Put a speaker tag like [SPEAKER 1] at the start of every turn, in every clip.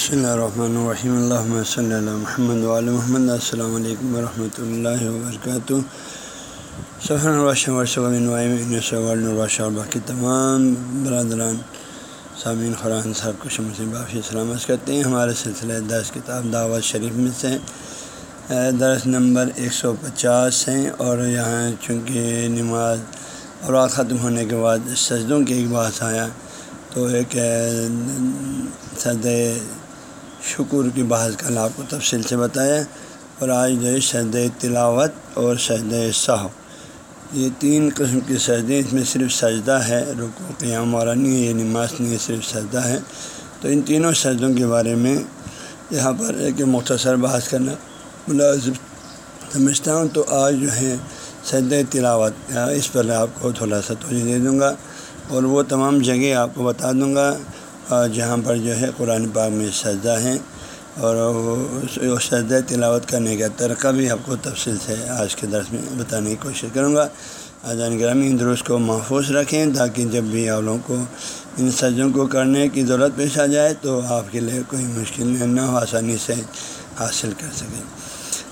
[SPEAKER 1] بسم اللہ الرحمن الرحیم اللہ صلی اللہ محمد علیہ محمد السلام علیکم ورحمۃ اللہ وبرکاتہ سفر الرشہ اور باقی تمام برادران سامعین قرآن صاحب کو شمس باقی سلامت کرتے ہیں ہمارے سلسلہ دس کتاب دعوت شریف میں سے درس نمبر ایک سو پچاس ہیں اور یہاں چونکہ نماز اور ختم ہونے کے بعد سجدوں کی ایک بات آیا تو ایک سد شکر کی بحث کل آپ کو تفصیل سے بتایا اور آج جو ہے شد تلاوت اور شد صاحب یہ تین قسم کی سجدیں اس میں صرف سجدہ ہے رکو قیام اور نہیں ہے یہ نماز نہیں ہے صرف سجدہ ہے۔ تو ان تینوں سجدوں کے بارے میں یہاں پر ایک مختصر بحث کرنا ملازم سمجھتا ہوں۔ تو آج جو ہے سجد تلاوت، اس پر آپ کو تھوڑا سا توجہ دے دوں گا اور وہ تمام جگہ آپ کو بتا دوں گا۔ جہاں پر جو ہے قرآن پاک میں سجدہ ہیں اور وہ سجدہ تلاوت کرنے کا طریقہ بھی آپ کو تفصیل سے آج کے درس میں بتانے کی کوشش کروں گا۔ آزان گرامی ان درست کو محفوظ رکھیں تاکہ جب بھی آپ لوگوں کو ان سجوں کو کرنے کی ضرورت پیش آ جائے تو آپ کے لیے کوئی مشکل نہ ہو آسانی سے حاصل کر سکیں۔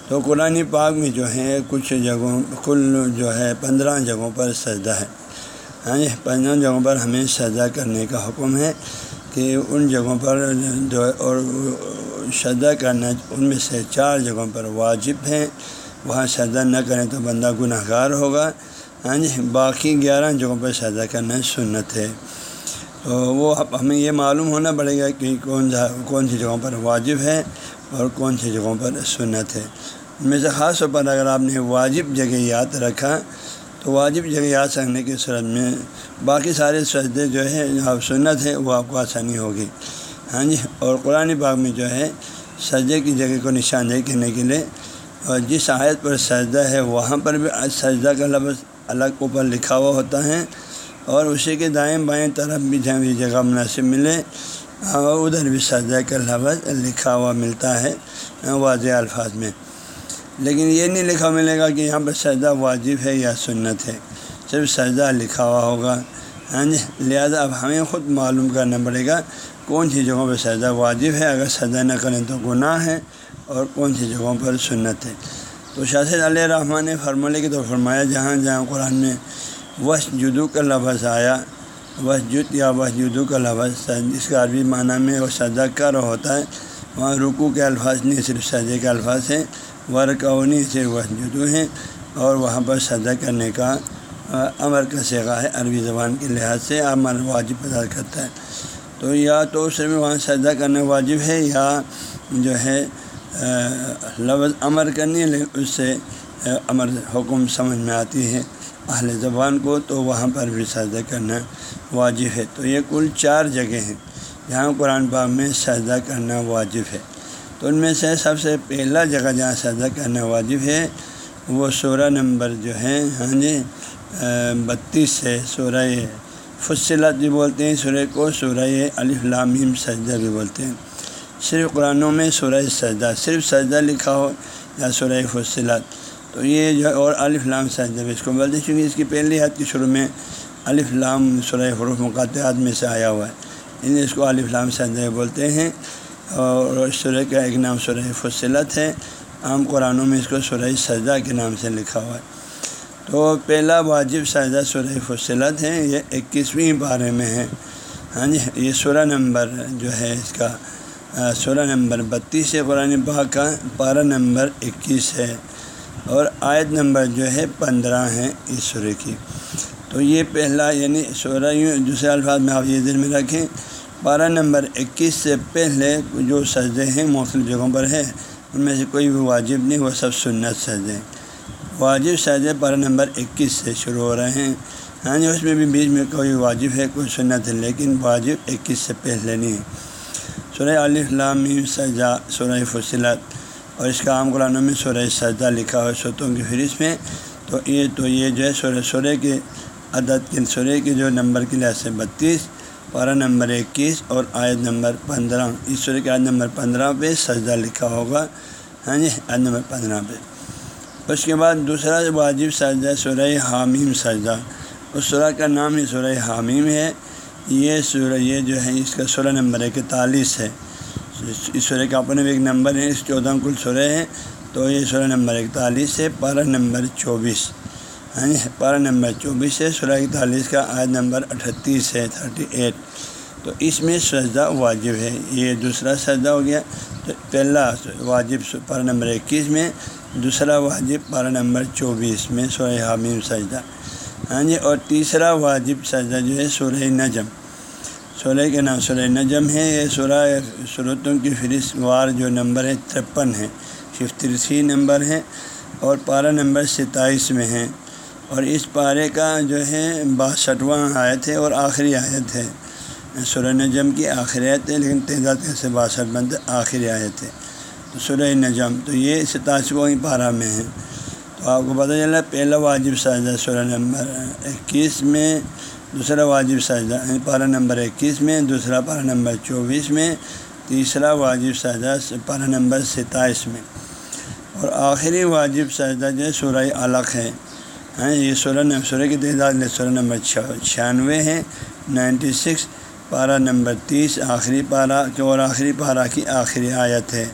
[SPEAKER 1] تو قرآن پاک میں جو ہے کچھ جگہوں، کل جو ہے پندرہ جگہوں پر سجدہ ہے۔ ہاں جی پندرہ جگہوں پر ہمیں سجدہ کرنے کا حکم ہے۔ کہ ان جگہوں پر جو اور سجدہ کرنا ان میں سے چار جگہوں پر واجب ہیں۔ وہاں سجدہ نہ کریں تو بندہ گناہ گار ہوگا۔ ہاں جی باقی گیارہ جگہوں پر سجدہ کرنا سنت ہے۔ تو وہ ہمیں یہ معلوم ہونا پڑے گا کہ کون کون سی جگہوں پر واجب ہے اور کون سی جگہوں پر سنت ہے۔ ان میں سے خاص طور پر اگر آپ نے واجب جگہ یاد رکھا تو واجب جگہ یاد رکھنے کی صورت میں باقی سارے سجدے جو ہے آپ سنت ہے وہ آپ کو آسانی ہوگی۔ ہاں جی اور قرآن باغ میں جو ہے، سجدے کی جگہ کو نشاندہی کرنے کے لیے، اور جس آیت پر سجدہ ہے، وہاں پر بھی سجدہ کا لفظ الگ اوپر لکھا ہوا ہوتا ہے، اور اسی کے دائیں بائیں طرف بھی جہاں بھی جگہ مناسب ملے ادھر بھی سجدہ کا لفظ لکھا ہوا ملتا ہے، واضح الفاظ میں۔ لیکن یہ نہیں لکھا ملے گا کہ یہاں پر سجدہ واجب ہے یا سنت ہے۔ صرف سجدہ لکھا ہوا ہوگا۔ ہاں جی لہٰذا اب ہمیں خود معلوم کرنا پڑے گا کون سی جگہوں پہ سجدہ واجب ہے۔ اگر سجدہ نہ کریں تو گناہ ہے اور کون سی جگہوں پر سنت ہے۔ تو شاست علیہ رحمٰن نے فرمولے کی تو فرمایا جہاں جہاں قرآن میں وش جدو کا لفظ آیا وش جد یا وش جدو کا لفظ جس کا عربی معنیٰ میں وہ سجدہ کر ہوتا ہے۔ وہاں رکو کے الفاظ نہیں، صرف سجدے کے الفاظ ہیں۔ ورکونی سے وہ جدو ہیں اور وہاں پر سجدہ کرنے کا امر کا سیگا ہے عربی زبان کے لحاظ سے امر واجب ادا کرتا ہے۔ تو یا تو صرف وہاں سجدہ کرنا واجب ہے یا جو ہے لفظ امر کرنی اس سے امر حکم سمجھ میں آتی ہے اہل زبان کو، تو وہاں پر بھی سجدہ کرنا واجب ہے۔ تو یہ کل چار جگہ ہیں جہاں قرآن پاک میں سجدہ کرنا واجب ہے۔ تو ان میں سے سب سے پہلا جگہ جہاں سجدہ کرنا واجب ہے، وہ سورہ نمبر جو ہے ہاں جی بتیس سے سورہ فصلت بھی بولتے ہیں، سورہ کو سورہ الف لامیم سجدہ بھی بولتے ہیں۔ صرف قرآنوں میں سورہ سجدہ، صرف سجدہ لکھا ہو یا سورہ فصلت۔ تو یہ جو ہے، اور الف لام سجدہ بھی اس کو بولتے ہیں چونکہ اس کی پہلی حد کی شروع میں الف لام سورہ حروف مقاطعات میں سے آیا ہوا ہے۔ اس کو الف لام سجدہ بولتے ہیں۔ اور سورہ کا ایک نام سورہ فصلت ہے۔ عام قرآنوں میں اس کو سورہ سجدہ کے نام سے لکھا ہوا ہے۔ تو پہلا واجب سجدہ سورہ فصلت ہے، یہ اکیسویں بارے میں ہے۔ ہاں جی یہ سورہ نمبر جو ہے اس کا سورہ نمبر بتیس ہے قرآن پاک کا، پارہ نمبر اکیس ہے۔ اور آیت نمبر جو ہے پندرہ ہے اس سورہ کی۔ تو یہ پہلا یعنی سورہ یوں دوسرے الفاظ میں آپ یہ دل میں رکھیں بارہ نمبر اکیس سے پہلے جو سجدے ہیں مختلف جگہوں پر ہے ان میں سے کوئی بھی واجب نہیں، وہ سب سنت سجدے واجب سجدے بارہ نمبر اکیس سے شروع ہو رہے ہیں۔ ہاں جی اس میں بھی بیچ میں کوئی واجب ہے، کوئی سنت ہے، لیکن واجب اکیس سے پہلے نہیں ہے۔ سورہ علیہ سجا سورہ فصلت، اور اس کا عام قرآن میں سورہ سجدہ لکھا ہوا سوتوں کی فہرست میں۔ تو یہ تو یہ جو ہے سورہ سورہ کے عدد کے سورہ کے جو نمبر کے لحاظ سے بتیس پارہ نمبر اکیس اور آیت نمبر پندرہ۔ اس سورہ کے عید نمبر پندرہ پہ سجدہ لکھا ہوگا۔ ہاں جی عید نمبر پندرہ پہ۔ اس کے بعد دوسرا واجب سجدہ سورہ حامیم سجدہ۔ اس سورہ کا نام ہی سورہ حامیم ہے۔ یہ سورہ، یہ جو ہے، اس کا سورہ نمبر اکتالیس ہے۔ اس سورہ کا اپنے بھی ایک نمبر ہے، اس چودہ کل سورہ ہیں تو یہ سورہ نمبر اکتالیس ہے، پارہ نمبر چوبیس۔ ہاں جی پارہ نمبر چوبیس ہے، سورہ اکتالیس کا عائد نمبر اٹھتیس ہے، تھرٹی ایٹ۔ تو اس میں سجدہ واجب ہے، یہ دوسرا سجدہ ہو گیا۔ تو پہلا واجب پارہ نمبر اکیس میں، دوسرا واجب پارہ نمبر چوبیس میں، سورہ حامیم سجدہ۔ ہاں جی اور تیسرا واجب سجدہ جو ہے، سورہ نجم۔ سورہ کے نام سورہ نجم ہے، یہ سورہ صورتوں کی فہرست وار جو نمبر ہے، ترپن ہے، ففٹی تھری نمبر ہے، اور پارہ نمبر ستائیس میں ہے۔ اور اس پارے کا جو ہے، باسٹھواں آیت ہے اور آخری آیت ہے۔ سورہ نجم کی آخری آیت ہے، لیکن تعداد سے باسٹھ بند آخری آیت ہے۔ تو سورہ نجم، تو یہ ستائیسواں پارہ میں ہے۔ تو آپ کو پتہ چلا، پہلا واجب ساجدہ سورہ نمبر اکیس میں، دوسرا واجب سجدہ پارہ نمبر اکیس میں، دوسرا پارہ نمبر چوبیس میں، تیسرا واجب سجدہ پارہ نمبر ستائیس میں۔ اور آخری واجب سجدہ جو ہے، سورہ علق ہے۔ ہاں یہ سورہ سورہ کی تعداد سورہ نمبر چھیانوے ہے نائنٹی سکس، پارہ نمبر تیس، آخری پارہ اور آخری پارہ کی آخری آیت ہے۔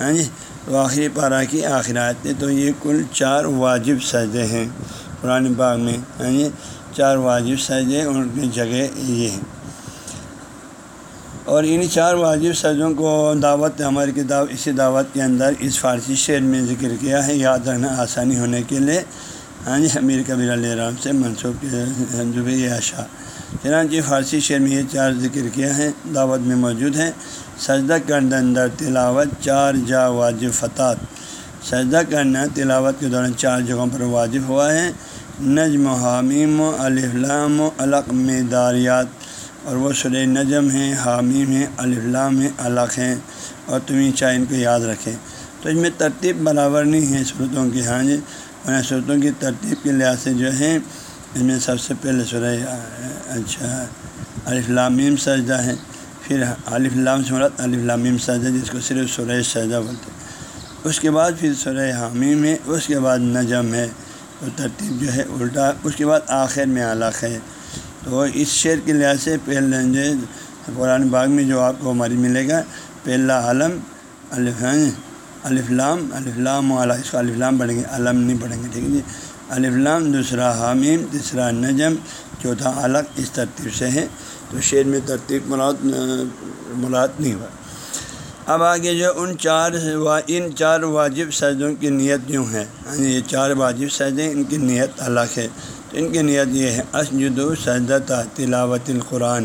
[SPEAKER 1] ہاں جی؟ تو آخری پارہ کی آخری آیت ہے، تو یہ کل چار واجب سجدے ہیں۔ قرآن باغ میں ہاں جی؟ چار واجب سجدے ان کی جگہ یہ ہیں۔ اور ان چار واجب سجدوں کو دعوت، ہماری کتاب، اسی دعوت کے اندر اس فارسی شعر میں ذکر کیا ہے، یاد رکھنا آسانی ہونے کے لیے۔ ہاں جی امیر کبیر علیہ رام سے منسوخ منصوبے اشا چنانچہ فارسی شعر میں یہ چار ذکر کیا ہے دعوت میں موجود ہے سجدہ کرنے اندر تلاوت، چار جا واجب فتح سجدہ کرنا، تلاوت کے دوران چار جگہوں پر واجب ہوا ہے۔ نجم و حامیم و الفلام و علق میں داریات۔ اور وہ سر نجم ہیں، حامیم ہیں الفلام ہیں، علق ہیں۔ اور تمہیں چاہے ان کو یاد رکھیں۔ تو اس میں ترتیب برابر نہیں ہے صورتوں کی۔ ہاں جی صورتوں کی ترتیب کے لحاظ سے جو ہے، اس میں سب سے پہلے سورہ اچھا الفلامیم سجدہ ہے۔ پھر علام سے مراد الفلامیم سجدہ، جس کو صرف سورہ سجدہ بولتے ہیں۔ اس کے بعد پھر سورہ حامیم ہے، اس کے بعد نجم ہے۔ تو ترتیب جو ہے الٹا، اس کے بعد آخر میں علاق ہے تو اس شعر کے لحاظ سے پہلے جو قرآن باغ میں جو آپ کو ہماری ملے گا، پہلا عالم ہاں جی۔ الفلام الفلام و اس کا الفلام پڑھیں گے، علم نہیں پڑھیں گے ٹھیک ہے جی الفلام دوسرا حامیم، تیسرا نجم، چوتھا الگ اس ترتیب سے ہے تو شعر میں ترتیب مراد مراد نہیں ہوا۔ اب آگے جو ان چار ان چار واجب سجدوں کی نیت یوں ہے یعنی یہ چار واجب سجدے، ان کی نیت الگ ہے۔ تو ان کی نیت یہ ہے اس جدو سجدہ تلاوت القرآن۔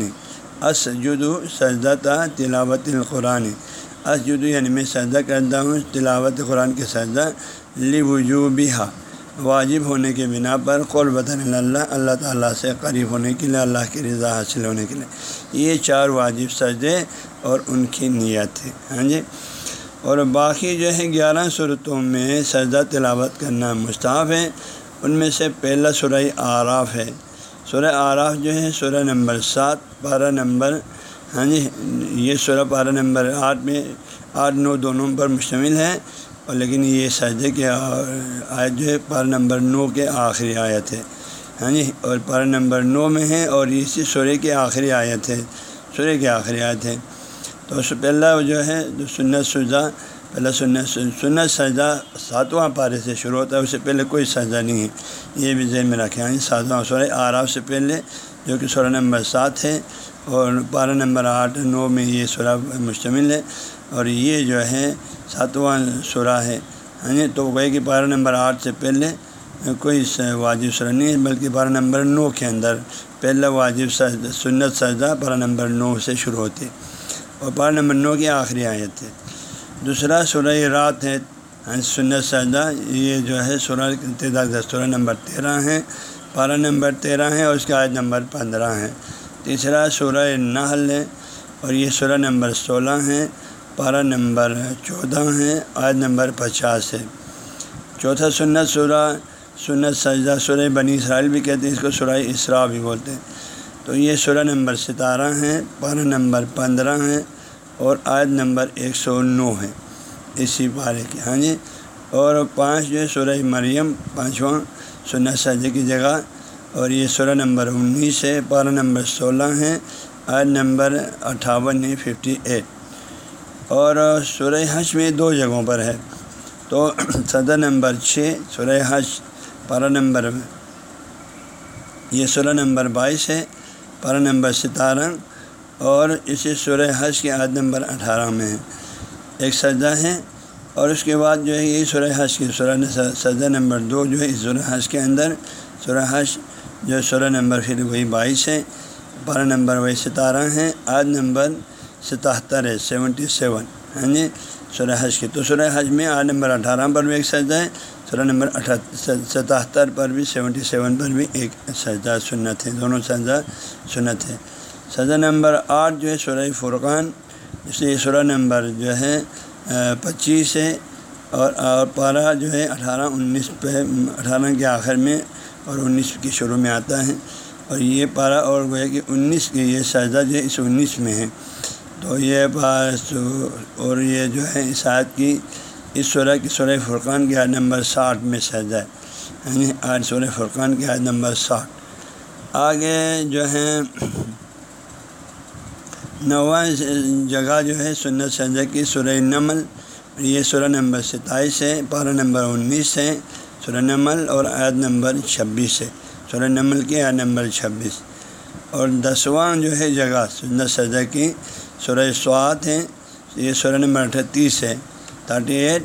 [SPEAKER 1] اس جدو سجدہ تلاوت القرآن۔ اس جدو یعنی میں سجدہ کرتا ہوں، تلاوت قرآن کے سجدہ لی وجوبہ واجب ہونے کے بنا پر قربۃ اللہ اللہ تعالیٰ سے قریب ہونے کے لیے، اللہ کی رضا حاصل ہونے کے لیے۔ یہ چار واجب سجدے اور ان کی نیت ہے ہاں جی؟ اور باقی جو ہے، گیارہ صورتوں میں سجدہ تلاوت کرنا مستعف ہے۔ ان میں سے پہلا سورہ آراف ہے۔ سورہ آراف جو ہے، سورہ نمبر سات پارہ نمبر ہاں جی یہ سورہ پارہ نمبر آٹھ میں آٹھ نو دونوں پر مشتمل ہے، اور لیکن یہ سجدے کے آیت جو ہے، پارہ نمبر نو کے آخری آیت ہے۔ ہاں جی اور پارہ نمبر نو میں ہے، اور اسی سورے کی آخری آیت ہے سورے کی آخری آیت ہے۔ تو اس سے پہلا جو ہے، جو سنت سجا پہلا سنت سنت سجدہ ساتواں پارے سے شروع ہوتا ہے، اس سے پہلے کوئی سجدہ نہیں ہے۔ یہ بھی ذہن میں رکھے ہیں ہاں جی، ساتواں سورہ آراف سے پہلے، جو کہ سورہ نمبر سات ہے۔ اور پارہ نمبر آٹھ نو میں یہ سورہ مشتمل ہے اور یہ جو ہے ساتواں سورہ ہے۔ ہاں جی، تو وہ کہ پارہ نمبر آٹھ سے پہلے کوئی واجب سورہ نہیں ہے، بلکہ پارہ نمبر نو کے اندر پہلا واجب سجدہ، سنت سجدہ پارہ نمبر نو سے شروع ہوتی ہے اور پارہ نمبر نو کی آخری آیت ہے۔ دوسرا سورہ رات ہے۔ ہاں جی، سنت سجدہ، یہ جو ہے سورہ تعداد سورہ نمبر تیرہ ہے۔ پارہ نمبر تیرہ ہے اور اس کا عائد نمبر پندرہ ہے۔ تیسرا سورہ نحل ہے اور یہ سورہ نمبر سولہ ہے، پارہ نمبر چودہ ہے عائد نمبر پچاس ہے۔ چوتھا سنت سورہ، سنت سجدہ سورہ بنی اسرائیل بھی کہتے ہیں، اس کو سورہ اسراء بھی بولتے ہیں۔ تو یہ سورہ نمبر ستارہ ہیں پارہ نمبر پندرہ ہیں اور عائد نمبر ایک سو نو ہے۔ اسی پارے کے ہاں جی۔ اور پانچ جو ہے سورہ مریم، پانچواں سنت سجدے کی جگہ اور یہ سورہ نمبر انیس ہے، پارہ نمبر سولہ ہیں عائد نمبر اٹھاون ہے ففٹی ایٹ اور سورہ حج میں دو جگہوں پر ہے۔ تو صدر نمبر چھ، سورہ حج، پارہ نمبر یہ سورہ نمبر بائیس ہے، پارہ نمبر ستارہ۔ اور اسی سورہ حج کے عاد نمبر اٹھارہ میں ہے۔ ایک سجدہ ہے، اور اس کے بعد جو ہے یہ سورہ حج کی سورہ سجدہ نمبر دو جو ہے، اس سورہ حج کے اندر۔ سورہ حج جو سورہ نمبر پھر وہی بائیس ہے بارہ نمبر وہی ستارہ ہیں آج نمبر ستہتر ہے، سیونٹی سیون ہاں جی؟ سورہ حج کی، تو سورہ حج میں آج نمبر اٹھارہ پر بھی ایک سجدہ ہے سورہ نمبر ستہتر پر بھی، سیونٹی سیون پر بھی ایک سجدہ سنت ہے، دونوں سجدہ سنت ہے۔ سجدہ نمبر آٹھ جو ہے سورہ فرقان، اس لیے سورہ نمبر جو ہے پچیس ہے، اور اور پارہ جو ہے، اٹھارہ انیس پہ، اٹھارہ کے آخر میں اور انیس کے شروع میں آتا ہے اور یہ پارہ اور وہ ہے کہ انیس کی یہ سجدہ جو ہے اس انیس میں ہے تو یہ بات اور یہ جو ہے عیسائیت کی اس سورہ کی سورہ فرقان کی عاد نمبر ساٹھ میں سجدہ ہے۔ یعنی آج سورہ فرقان کی عاد نمبر ساٹھ۔ آگے جو ہے نواں جگہ جو ہے سنت سجدہ کی سورہ نمل، یہ سورہ نمبر ستائیس ہے، پارہ نمبر انیس ہے۔ سورہ نمل اور عید نمبر چھبیس ہے۔ سورہ نمل کی عید نمبر چھبیس۔ اور دسواں جو ہے جگہ، سنت سجدہ کی سورہ سوات ہے۔ یہ سورہ نمبر اٹھتیس ہے۔ تھرٹی ایٹ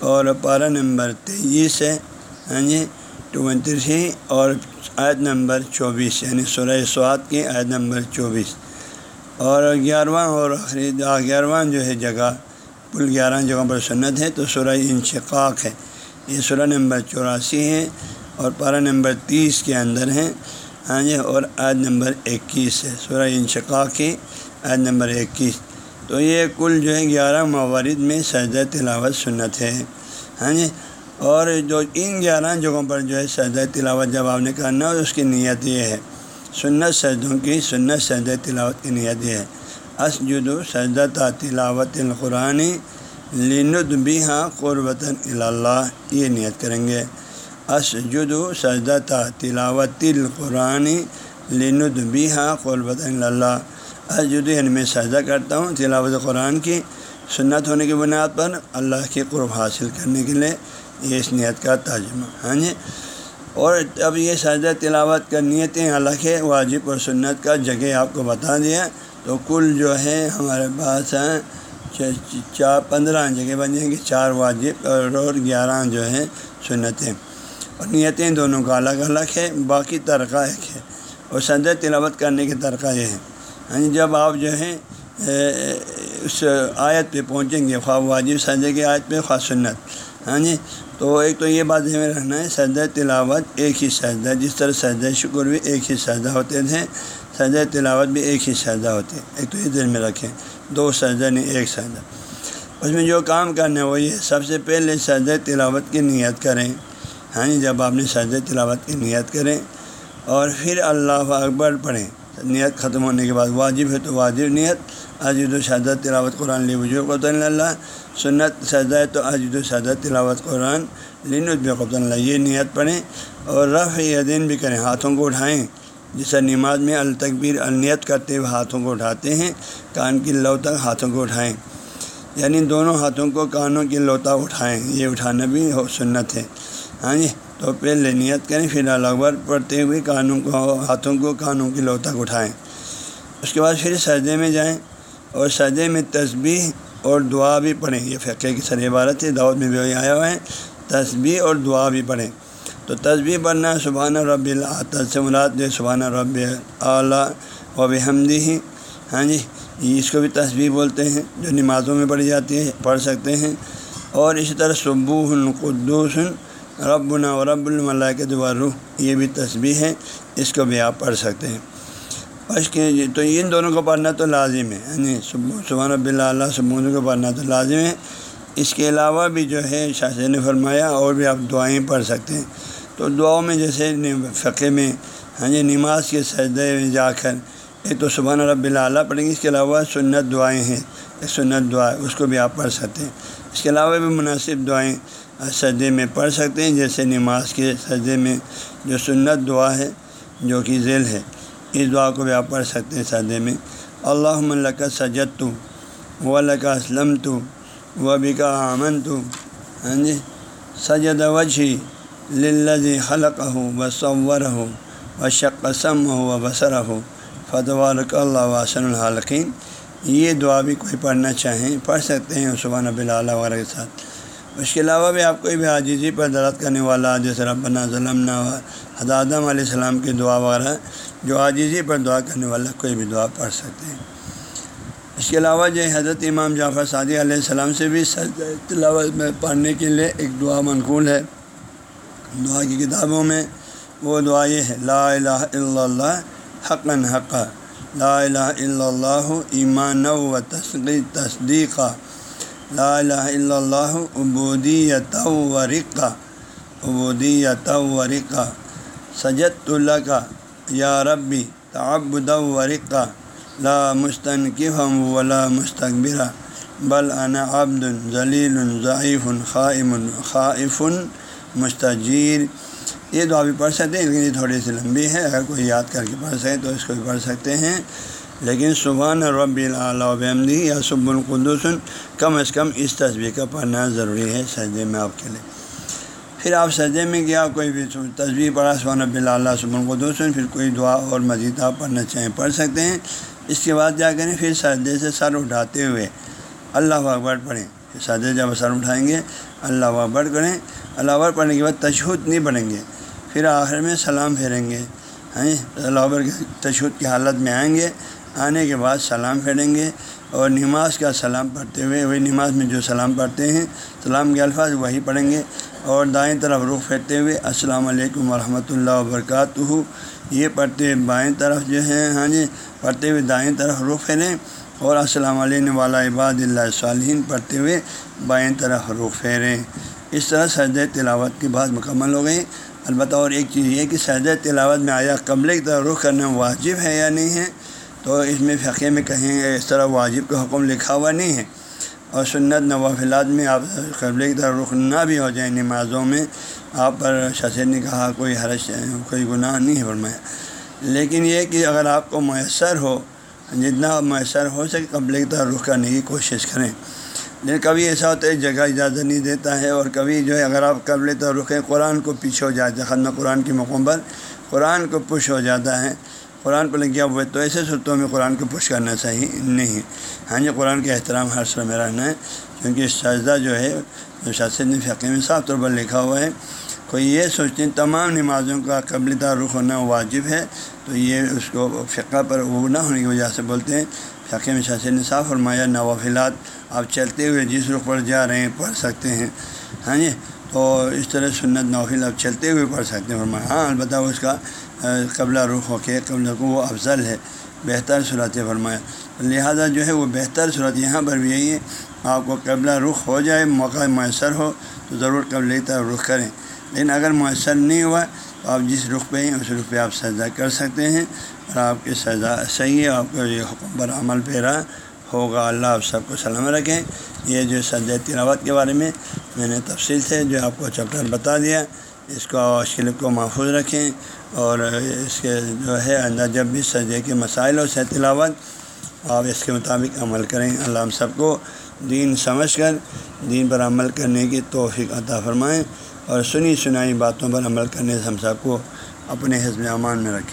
[SPEAKER 1] اور پارہ نمبر تیئیس ہے۔ ہاں جی ٹوینٹی تھری اور عید نمبر چوبیس یعنی سورہ سوات کی عید نمبر چوبیس۔ اور گیارہواں اور آخری گیارہواں جو ہے جگہ کل گیارہ جگہوں پر سنت ہے۔ تو سورہ انشقاق ہے۔ یہ سورہ نمبر چوراسی ہے اور پارہ نمبر تیس کے اندر ہے ہاں جی اور عید نمبر اکیس ہے، سورہ انشقاق کی عید نمبر اکیس۔ تو یہ کل جو ہے گیارہ موارد میں سجدہ تلاوت سنت ہے۔ ہاں جی اور جو ان گیارہ جگہوں پر جو ہے سجدہ تلاوت جب آپ نے کرنا ہو اس کی نیت یہ ہے۔ سنت سجدوں کی سنت سجدہ تلاوت کی نیت یہ ہے۔ اسجد و سجدہ تلاوت القرآن لند بھی ہاں قربۃ اللہ یہ نیت کریں گے۔ اسجد و سجدہ تلاوت القرآن لند بھی ہاں قربۃ اللہ اسجد یعنی میں سجدہ کرتا ہوں تلاوت قرآن کی سنت ہونے کی بنیاد پر اللہ کی قرب حاصل کرنے کے لیے۔ یہ اس نیت کا ترجمہ۔ ہاں جی۔ اور اب یہ سجدہ تلاوت کا نیتیں الگ ہے واجب اور سنت کا جگہ آپ کو بتا دیا۔ تو کل جو ہے ہمارے پاس ہیں۔ چار پندرہ جگہ بن جائیں گے، چار واجب اور گیارہ جو ہے سنتیں۔ اور نیتیں دونوں کا الگ الگ ہے، باقی طرقہ ایک ہے۔ اور سجدہ تلاوت کرنے کے طرقہ یہ ہے یعنی جب آپ جو ہے اس آیت پہ پہنچیں گے، خواہ واجب سجدے کی آیت پہ، خواہ سنت۔ ہاں جی تو ایک تو یہ بات میں رکھنا ہے، سجدہ تلاوت ایک ہی سجدہ جس طرح سجدہ شکر بھی ایک ہی سجدہ ہوتے تھے سجدہ تلاوت بھی ایک ہی سجدہ ہوتے ایک تو یہ دل میں رکھیں، دو سجدہ نہیں، ایک سجدہ اس میں جو کام کرنا ہے وہ یہ، سب سے پہلے سجدہ تلاوت کی نیت کریں۔ ہاں جی، جب آپ نے سجدہ تلاوت کی نیت کریں اور پھر اللہ اکبر پڑھیں۔ نیت ختم ہونے کے بعد واجب ہے تو واجب نیت۔ عجید و شہادت تلاوت قرآن لی وجوہ قطن اللہ، سنت سجدہ ہے تو عجید و شہادت تلاوت قرآن لین قطن اللہ، یہ نیت پڑھیں اور رف دین بھی کریں، ہاتھوں کو اٹھائیں۔ جیسا نماز میں التکبیر، النیت کرتے ہوئے ہاتھوں کو اٹھاتے ہیں، کان کی لو تک ہاتھوں کو اٹھائیں۔ یعنی دونوں ہاتھوں کو کانوں کی لو تک اٹھائیں، یہ اٹھانا بھی سنت ہے۔ ہاں جی تو پہلے نیت کریں، پھر اکبر پڑھتے ہوئے کانوں کو، ہاتھوں کو کانوں کی لو تک اٹھائیں۔ اس کے بعد پھر سجدے میں جائیں اور سجدے میں تسبیح اور دعا بھی پڑھیں۔ یہ فقے کی سر عبارت ہے، دعوت میں بھی آیا ہوا ہے۔ تسبیح اور دعا بھی پڑھیں۔ تو تسبیح پڑھنا سبحانہ رب سے مراد سبحانہ رب اعلیٰ و بحمدی ہی ہاں جی اس کو بھی تسبیح بولتے ہیں، جو نمازوں میں پڑھی جاتی ہے، پڑھ سکتے ہیں۔ اور اسی طرح صبح القدوس رب و رب الملائکت و روح، یہ بھی تسبیح ہے، اس کو بھی آپ پڑھ سکتے ہیں۔ اس کے جی، تو ان دونوں کو پڑھنا تو لازم ہے یعنی صبح رب اللہ صبح کو پڑھنا تو لازم ہے۔ اس کے علاوہ بھی جو ہے، شاہ نے فرمایا، اور بھی آپ دعائیں پڑھ سکتے ہیں۔ تو دعاؤں میں جیسے فقے میں ہاں جی نماز کے سجدے میں جا کر، ایک تو صبح رب اللہ پڑھیں گے، اس کے علاوہ سنت دعائیں ہیں، ایک سنت دعا، اس کو بھی آپ پڑھ سکتے ہیں۔ اس کے علاوہ بھی مناسب دعائیں سجدے میں پڑھ سکتے ہیں، جیسے نماز کے سجدے میں جو سنت دعا ہے، جو کہ ذیل ہے، اس دعا کو بھی آپ پڑھ سکتے ہیں سجدے میں۔ اللہ کا سجد تو کا اسلم تو و بکا امن تو ہاں جی سجد وجھی للذی خلق ہو و صور ہو و شقسم ہو و بصر ہو فتوارک اللہ واسن الحلقین یہ دعا بھی کوئی پڑھنا چاہیں، پڑھ سکتے ہیں صبح نب اللہ وغیرہ کے ساتھ اس کے علاوہ بھی آپ کوئی بھی عاجزی پر درد کرنے والا، جیسے ربنا ظلم حضادم علیہ السلام کی دعا وغیرہ، جو عاجزی پر دعا کرنے والا کوئی بھی دعا پڑھ سکتے ہیں. اس کے علاوہ جو حضرت امام جعفر صادی علیہ السلام سے بھی تلاوت میں پڑھنے کے لیے ایک دعا منقول ہے. دعا کی کتابوں میں وہ دعا یہ ہے، لا الہ الا اللہ حقن حق، لا الہ الا اللہ ایمان و تصدیق تصدیقہ لا الہ الا اللہ عبودیت و رقہ عبودیت و رقہ سجت اللہ کا یا ربی تعبد و رقہ لا مستنقم ولا مستقبرہ بل انا عبد ذلیل ضعیف خائم خائف مستجیر۔ یہ دعا بھی پڑھ سکتے ہیں، لیکن یہ تھوڑی سی لمبی ہے۔ اگر کوئی یاد کر کے پڑھ سکے تو اس کو بھی پڑھ سکتے ہیں۔ لیکن سبحان رب العلیٰ یا سب القدسن کم از کم اس تصویر کا پڑھنا ضروری ہے سجدے میں آپ کے لیے۔ پھر آپ سجدے میں کیا کوئی بھی تصویر پڑھا، سبحان رب اللہ سب القدسن پھر کوئی دعا اور مزید آپ پڑھنا چاہیں، پڑھ سکتے ہیں۔ اس کے بعد کیا کریں، پھر سجدے سے سر اٹھاتے ہوئے اللہ اکبر پڑھیں۔ پھر سجدے جب سر اٹھائیں گے، اللہ اکبر کریں اللہ پڑھنے کے بعد تشہد نہیں پڑھیں گے پھر آخر میں سلام پھیریں گے ہیں اللہ کے تشہد کی حالت میں آئیں گے آنے کے بعد سلام پھیریں گے اور نماز کا سلام پڑھتے ہوئے وہی نماز میں جو سلام پڑھتے ہیں سلام کے الفاظ وہی پڑھیں گے اور دائیں طرف رخ پھیرتے ہوئے السلام علیکم ورحمۃ اللہ وبرکاتہ یہ پڑھتے ہوئے بائیں طرف جو ہے ہاں جی پڑھتے ہوئے دائیں طرف رخ پھیریں اور السلام علیہ والا عباد اللہ صالحین پڑھتے ہوئے بائیں طرف رخ پھیریں اس طرح سجد تلاوت کی بات مکمل ہو گئی البتہ اور ایک چیز یہ کہ سجد تلاوت میں آیا قبل کی طرح رخ کرنا واجب ہے یا نہیں ہے، تو اس میں فقے میں کہیں اس طرح واجب کا حکم لکھا ہوا نہیں ہے۔ اور سنت نوافلات میں آپ قبل کی طرح رخ نہ بھی ہو جائیں نمازوں میں، آپ پر ششر نے کہا کوئی حرش کوئی گناہ نہیں ہے فرمایا۔ لیکن یہ کہ اگر آپ کو میسر ہو، جتنا میسر ہو سکے قبل کی طرح رخ کرنے کی کوشش کریں۔ لیکن کبھی ایسا ہوتا ہے جگہ اجازت نہیں دیتا ہے اور کبھی جو ہے اگر آپ قبل تو رخیں قرآن کو پیچھے ہو جاتے ہیں ختم قرآن کی موقعوں پر قرآن کو پش ہو جاتا ہے۔ قرآن پر لگ گیا ہوئے تو ایسے صورتوں میں قرآن کو پش کرنا صحیح نہیں ہاں جی قرآن کے احترام ہر سر میں رہنا ہے، کیونکہ سجدہ جو ہے شاست نے فقے میں صاف طور پر لکھا ہوا ہے، کوئی یہ سوچتے ہیں تمام نمازوں کا قبل رخ ہونا واجب ہے، تو یہ اس کو فقہ پر وہ نہ ہونے کی وجہ سے بولتے ہیں۔ فقے میں شاست نے صاف فرمایا، نوافلات آپ چلتے ہوئے جس رخ پر جا رہے ہیں پڑھ سکتے ہیں۔ ہاں جی؟ تو اس طرح سنت نوفل آپ چلتے ہوئے پڑھ سکتے ہیں۔ فرمایا ہاں البتہ اس کا قبلہ رخ ہو کے قبل کو وہ افضل ہے، بہتر صورت فرمایا، لہٰذا جو ہے وہ بہتر صورت یہاں پر بھی یہی ہے۔ آپ کو قبلہ رخ ہو جائے، موقع میسر ہو، تو ضرور قبل طرح رخ کریں۔ لیکن اگر میسر نہیں ہوا، تو آپ جس رخ پہ ہیں، اس رخ پہ آپ سجدہ کر سکتے ہیں اور آپ کی سزا صحیح ہے، آپ کا یہ حکم پر عمل پیرا۔ ہوگا، اللہ آپ سب کو سلام رکھیں۔ یہ جو سجدہ تلاوت کے بارے میں میں نے تفصیل سے جو آپ کو چیپٹر بتا دیا، اس کو اشکل کو محفوظ رکھیں۔ اور اس کے جو ہے اندر جب بھی سجدے کے مسائل ہو سے تلاوت، آپ اس کے مطابق عمل کریں۔ اللہ ہم سب کو دین سمجھ کر، دین پر عمل کرنے کی توفیق عطا فرمائیں اور سنی سنائی باتوں پر عمل کرنے سے ہم سب کو اپنے حزب امان میں رکھیں۔